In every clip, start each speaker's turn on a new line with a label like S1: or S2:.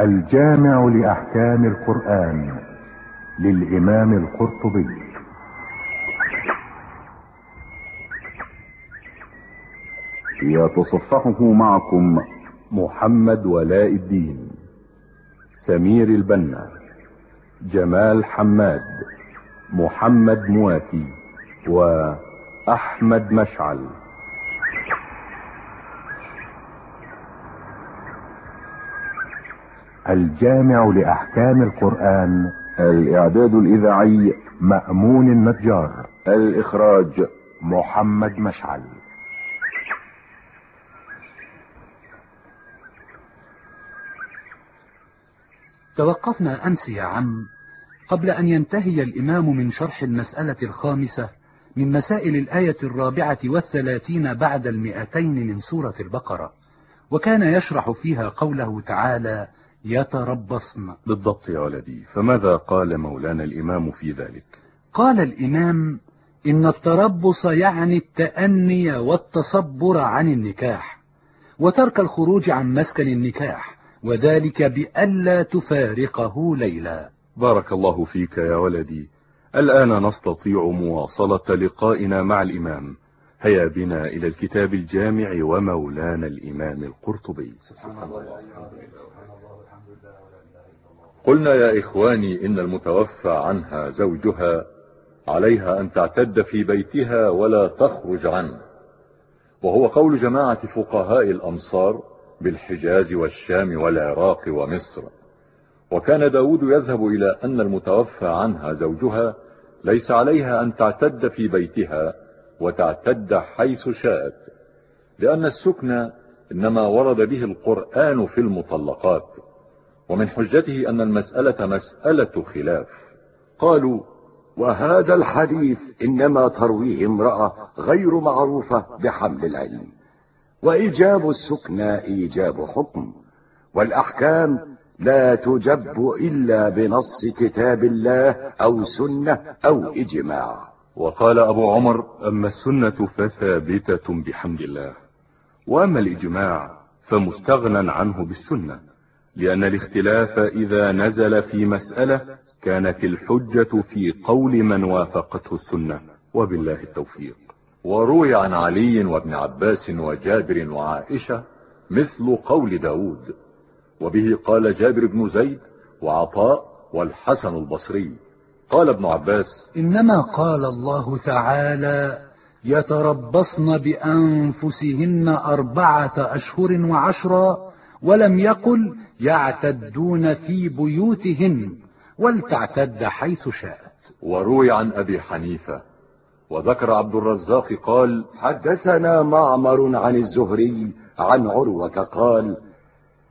S1: الجامع لأحكام القرآن للإمام القرطبي.
S2: يتصفحه معكم محمد ولاء الدين سمير البنا جمال حماد محمد مواتي وأحمد مشعل.
S1: الجامع لأحكام القرآن.
S2: الإعداد الإذاعي
S1: مأمون النجار.
S2: الإخراج
S1: محمد مشعل.
S3: توقفنا أمس يا عم قبل أن ينتهي الإمام من شرح المسألة الخامسة من مسائل الآية الرابعة والثلاثين بعد المئتين من سورة البقرة وكان يشرح فيها قوله تعالى يتربصن.
S2: بالضبط يا ولدي. فماذا قال مولانا الإمام في ذلك؟
S3: قال الإمام إن التربص يعني التأني والتصبر عن النكاح وترك الخروج عن مسكن النكاح وذلك بألا تفارقه ليلا.
S2: بارك الله فيك يا ولدي. الآن نستطيع مواصلة لقائنا مع الإمام. هيا بنا إلى الكتاب الجامع ومولانا الإمام القرطبي. سبحان الله
S4: قلنا يا إخواني إن المتوفى عنها زوجها عليها أن تعتد في بيتها ولا تخرج عنه. وهو قول جماعة فقهاء الأمصار بالحجاز والشام والعراق ومصر. وكان داود يذهب إلى أن المتوفى عنها زوجها ليس عليها أن تعتد في بيتها وتعتد حيث شاءت لأن السكن إنما ورد به القرآن في المطلقات. ومن حجته أن المسألة مسألة خلاف. قالوا
S5: وهذا الحديث إنما ترويه امرأة غير معروفة بحمل العلم. وإيجاب السكنى إيجاب حكم. والأحكام لا تجب إلا بنص كتاب الله أو سنة أو إجماع.
S2: وقال أبو عمر أما السنة فثابتة بحمد الله. وأما الإجماع فمستغنى عنه بالسنة. لأن الاختلاف إذا نزل في مسألة كانت الحجة في قول من وافقته السنة وبالله التوفيق.
S4: وروي عن علي وابن عباس وجابر وعائشة مثل قول داود وبه قال جابر بن زيد وعطاء والحسن البصري. قال ابن عباس
S3: إنما قال الله تعالى يتربصن بأنفسهن أربعة أشهر وعشرا ولم يقل يعتدون في بيوتهن ولتعتد حيث شاءت.
S4: وروي عن أبي حنيفة وذكر عبد الرزاق قال
S5: حدثنا معمر عن الزهري عن عروة قال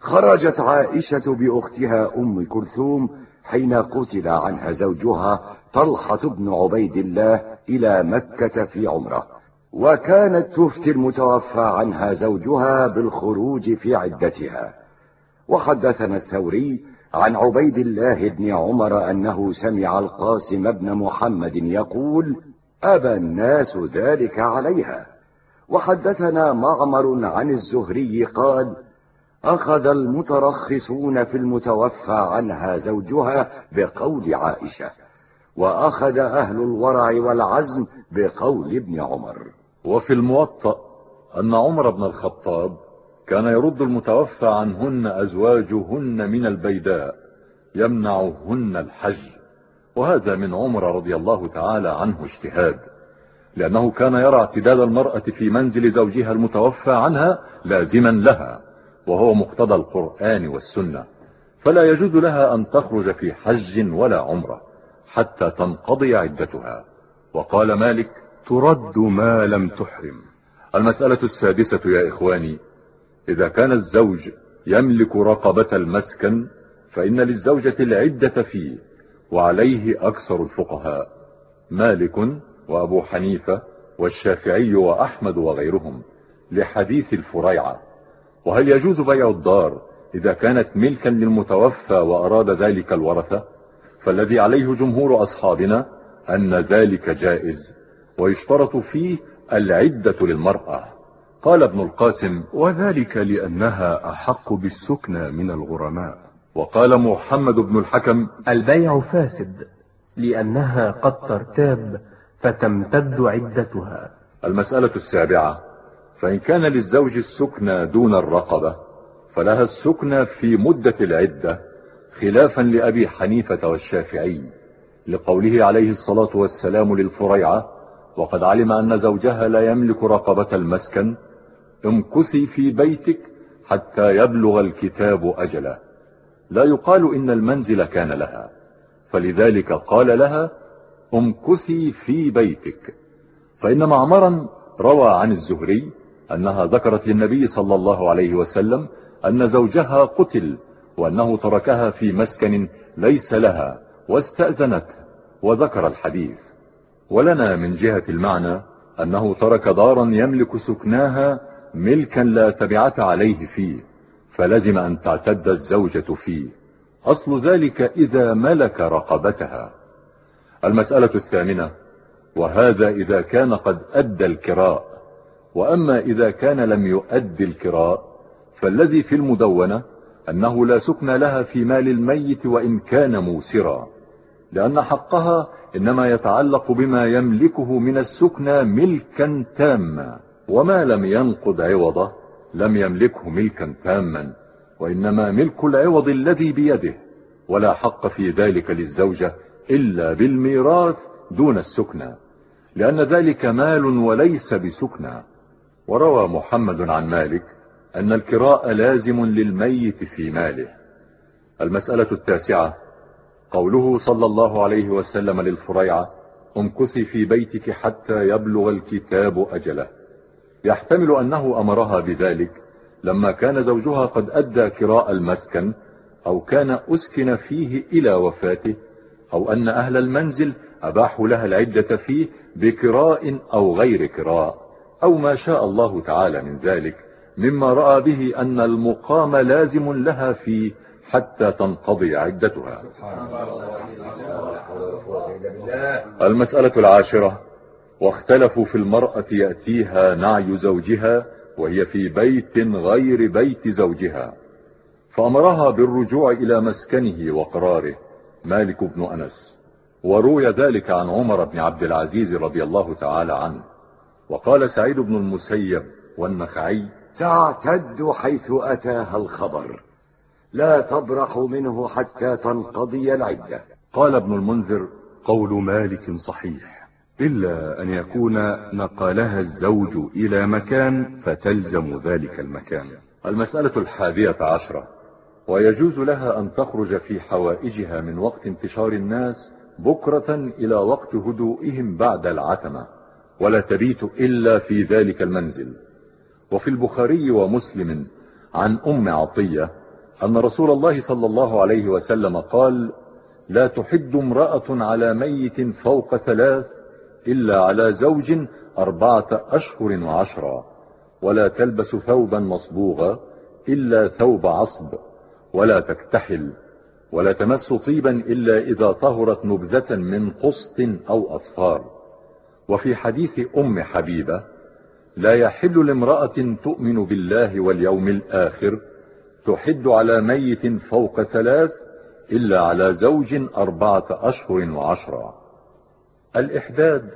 S5: خرجت عائشة بأختها أم كلثوم حين قتل عنها زوجها طلحة بن عبيد الله إلى مكة في عمرة وكانت تفتي المتوفى عنها زوجها بالخروج في عدتها. وحدثنا الثوري عن عبيد الله بن عمر أنه سمع القاسم بن محمد يقول أبى الناس ذلك عليها. وحدثنا معمر عن الزهري قال أخذ المترخصون في المتوفى عنها زوجها بقول عائشة وأخذ أهل الورع والعزم بقول ابن عمر.
S4: وفي الموطأ أن عمر بن الخطاب كان يرد المتوفى عنهن أزواجهن من البيداء يمنعهن الحج وهذا من عمر رضي الله تعالى عنه اجتهاد. لأنه كان يرى اعتداد المرأة في منزل زوجها المتوفى عنها لازما لها وهو مقتضى القرآن والسنة. فلا يجوز لها أن تخرج في حج ولا عمرة حتى تنقضي عدتها. وقال مالك
S2: ترد ما لم تحرم.
S4: المسألة السادسة يا إخواني إذا كان الزوج يملك رقبة المسكن فإن للزوجة العدة فيه وعليه أكثر الفقهاء مالك وأبو حنيفة والشافعي وأحمد وغيرهم لحديث الفريعة. وهل يجوز بيع الدار إذا كانت ملكا للمتوفى وأراد ذلك الورثة؟ فالذي عليه جمهور أصحابنا أن ذلك جائز ويشترط فيه العدة للمرأة. قال ابن القاسم
S2: وذلك لأنها أحق بالسكنى من الغرماء.
S4: وقال محمد بن الحكم
S6: البيع فاسد لأنها قد ترتاب فتمتد عدتها.
S4: المسألة السابعة فإن كان للزوج السكنى دون الرقبة فلها السكنى في مدة العدة خلافا لأبي حنيفة والشافعي لقوله عليه الصلاة والسلام للفريعة وقد علم أن زوجها لا يملك رقبة المسكن امكثي في بيتك حتى يبلغ الكتاب أجله. لا يقال إن المنزل كان لها فلذلك قال لها امكثي في بيتك. فإن معمرا روى عن الزهري أنها ذكرت للنبي صلى الله عليه وسلم أن زوجها قتل وأنه تركها في مسكن ليس لها واستأذنت وذكر الحديث. ولنا من جهة المعنى أنه ترك دارا يملك سكناها ملكا لا تبعة عليه فيه فلزم أن تعتد الزوجة فيه. أصل ذلك إذا ملك رقبتها. المسألة الثامنة وهذا إذا كان قد أدى الكراء. وأما إذا كان لم يؤد الكراء فالذي في المدونة أنه لا سكن لها في مال الميت وإن كان موسرا. لأن حقها إنما يتعلق بما يملكه من السكنى ملكا تاما. وما لم ينقض عوضه لم يملكه ملكا تاما وإنما ملك العوض الذي بيده. ولا حق في ذلك للزوجة إلا بالميراث دون السكنى لأن ذلك مال وليس بسكنى. وروى محمد عن مالك أن الكراء لازم للميت في ماله. المسألة التاسعة قوله صلى الله عليه وسلم للفريعة امكسي في بيتك حتى يبلغ الكتاب أجله. يحتمل أنه أمرها بذلك لما كان زوجها قد أدى كراء المسكن أو كان أسكن فيه إلى وفاته أو أن أهل المنزل أباحوا لها العدة فيه بكراء أو غير كراء أو ما شاء الله تعالى من ذلك مما رأى به أن المقام لازم لها فيه حتى تنقضي عدتها. المسألة العاشرة. واختلفوا في المرأة يأتيها نعي زوجها وهي في بيت غير بيت زوجها. فأمرها بالرجوع إلى مسكنه وقراره. مالك بن أنس. وروي ذلك عن عمر بن عبد العزيز رضي الله تعالى عنه. وقال سعيد بن المسيب والنخعي
S5: تعتد حيث أتاها الخبر. لا تبرح منه حتى تنقضي العدة.
S2: قال ابن المنذر قول مالك صحيح. إلا أن يكون نقلها الزوج إلى مكان فتلزم ذلك المكان.
S4: المسألة الحادية عشرة. ويجوز لها أن تخرج في حوائجها من وقت انتشار الناس بكرة إلى وقت هدوئهم بعد العتمة ولا تبيت إلا في ذلك المنزل. وفي البخاري ومسلم عن أم عطية أن رسول الله صلى الله عليه وسلم قال لا تحد امرأة على ميت فوق ثلاث إلا على زوج أربعة أشهر وعشرة ولا تلبس ثوبا مصبوغا إلا ثوب عصب ولا تكتحل ولا تمس طيبا إلا إذا طهرت نبذة من قسط أو أصفار. وفي حديث أم حبيبة لا يحل لامرأة تؤمن بالله واليوم الآخر تحد على ميت فوق ثلاث إلا على زوج أربعة أشهر وعشرة. الإحداد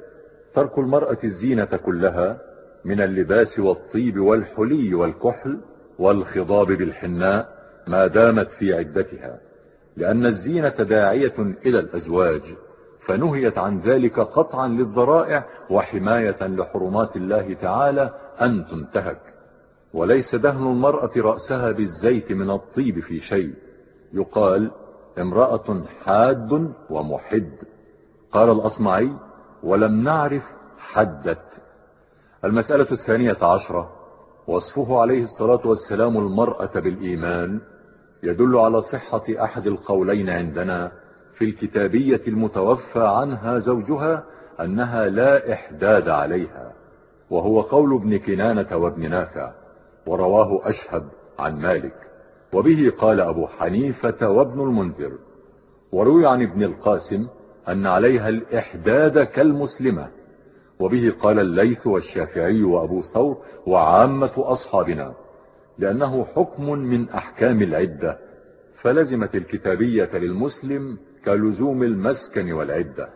S4: ترك المرأة الزينة كلها من اللباس والطيب والحلي والكحل والخضاب بالحناء ما دامت في عدتها لأن الزينة داعية إلى الأزواج فنهيت عن ذلك قطعا للذرائع وحماية لحرمات الله تعالى أن تنتهك. وليس دهن المرأة رأسها بالزيت من الطيب في شيء. يقال امرأة حاد ومحد. قال الأصمعي ولم نعرف حدت. المسألة الثانية عشرة. وصفه عليه الصلاة والسلام المرأة بالإيمان يدل على صحة أحد القولين عندنا في الكتابية المتوفى عنها زوجها أنها لا إحداد عليها وهو قول ابن كنانة وابن نافع ورواه أشهب عن مالك. وبه قال أبو حنيفة وابن المنذر. وروي عن ابن القاسم أن عليها الإحداد كالمسلمة. وبه قال الليث والشافعي وأبو ثور وعامة أصحابنا لأنه حكم من أحكام العدة فلزمت الكتابية للمسلم كلزوم المسكن والعدة.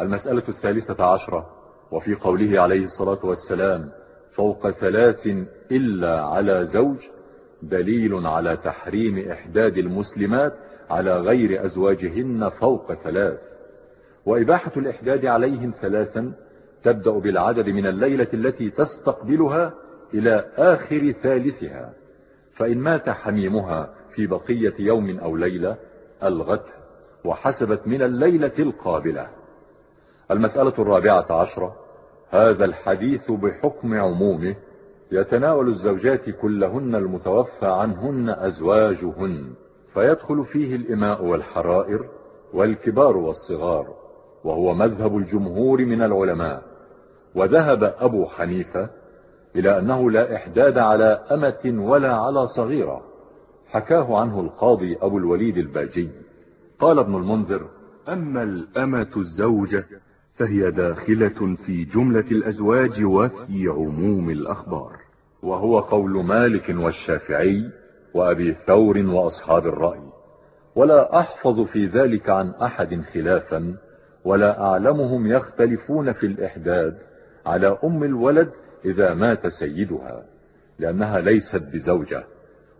S4: المسألة الثالثة عشرة وفي قوله عليه الصلاة والسلام فوق ثلاث إلا على زوج دليل على تحريم إحداد المسلمات على غير أزواجهن فوق ثلاث. وإباحة الإحداد عليهم ثلاثا تبدأ بالعدد من الليلة التي تستقبلها إلى آخر ثالثها فإن مات حميمها في بقية يوم أو ليلة ألغته وحسبت من الليلة القابلة. المسألة الرابعة عشرة هذا الحديث بحكم عمومه يتناول الزوجات كلهن المتوفى عنهن أزواجهن فيدخل فيه الإماء والحرائر والكبار والصغار. وهو مذهب الجمهور من العلماء. وذهب أبو حنيفة إلى أنه لا إحداد على أمة ولا على صغيرة. حكاه عنه القاضي أبو الوليد الباجي. قال ابن المنذر
S2: أما الأمة الزوجة فهي داخلة في جملة الأزواج وفي عموم الأخبار.
S4: وهو قول مالك والشافعي وأبي ثور وأصحاب الرأي. ولا أحفظ في ذلك عن أحد خلافا ولا أعلمهم يختلفون في الإحداد على أم الولد إذا مات سيدها لأنها ليست بزوجة.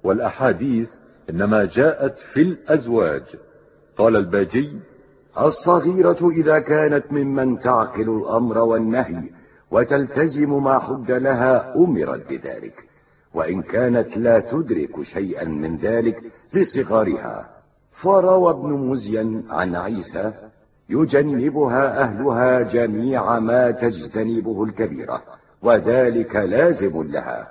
S4: والأحاديث إنما جاءت في الأزواج. قال الباجي
S5: الصغيرة إذا كانت ممن تعقل الأمر والنهي وتلتزم ما حد لها أمرت بذلك وإن كانت لا تدرك شيئا من ذلك لصغارها. فروى ابن مزين عن عيسى يجنبها أهلها جميع ما تجتنبه الكبيرة وذلك لازم لها.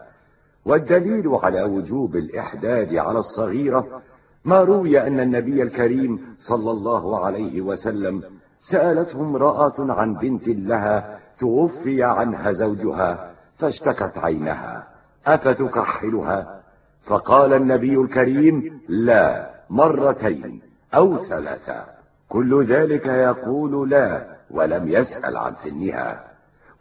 S5: والدليل على وجوب الإحداد على الصغيرة ما روي أن النبي الكريم صلى الله عليه وسلم سألته امرأة عن بنت لها توفي عنها زوجها فاشتكت عينها أفتكحلها؟ فقال النبي الكريم لا مرتين أو ثلاثة. كل ذلك يقول لا ولم يسأل عن سنها.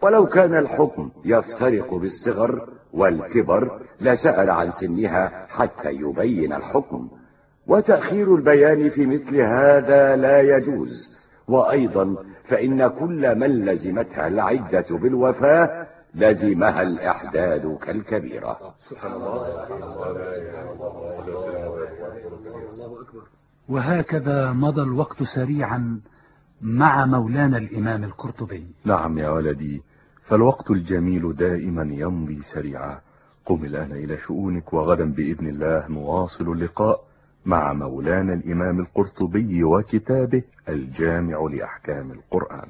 S5: ولو كان الحكم يفترق بالصغر والكبر لسأل عن سنها حتى يبين الحكم. وتأخير البيان في مثل هذا لا يجوز. وأيضا فإن كل من لزمتها العدة بالوفاة لزمها الإحداد كالكبيرة. سبحان الله
S3: وهكذا مضى الوقت سريعا مع مولانا الإمام القرطبي.
S2: نعم يا ولدي فالوقت الجميل دائما يمضي سريعا. قم الآن إلى شؤونك وغدا بإذن الله نواصل اللقاء مع مولانا الإمام القرطبي وكتابه الجامع لأحكام القرآن.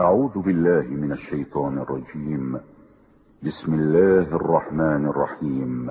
S7: أعوذ بالله من الشيطان الرجيم. بسم الله الرحمن الرحيم.